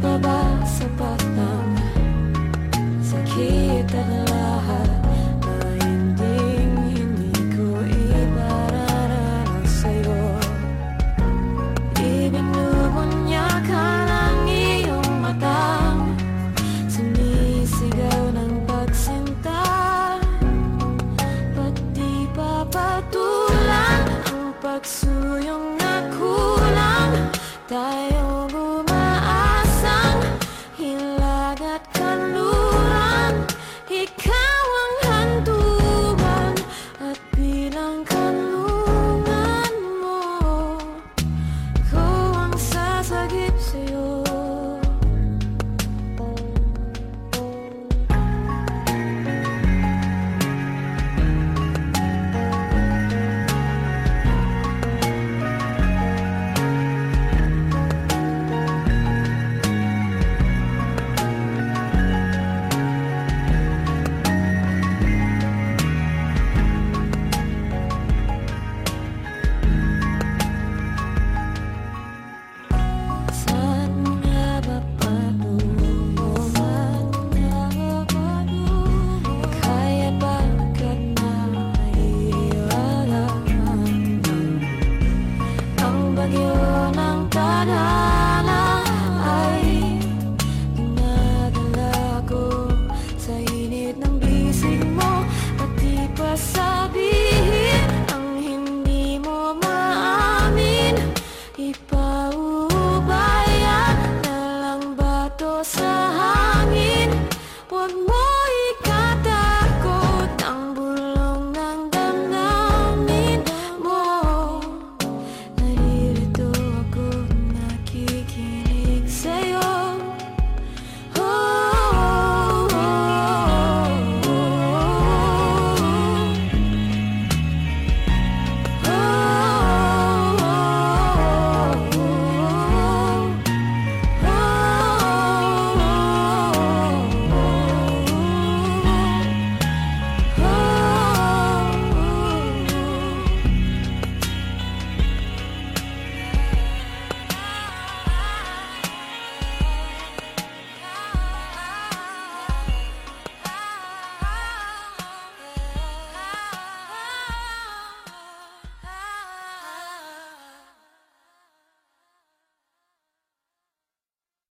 pa ba sapat ang sakit at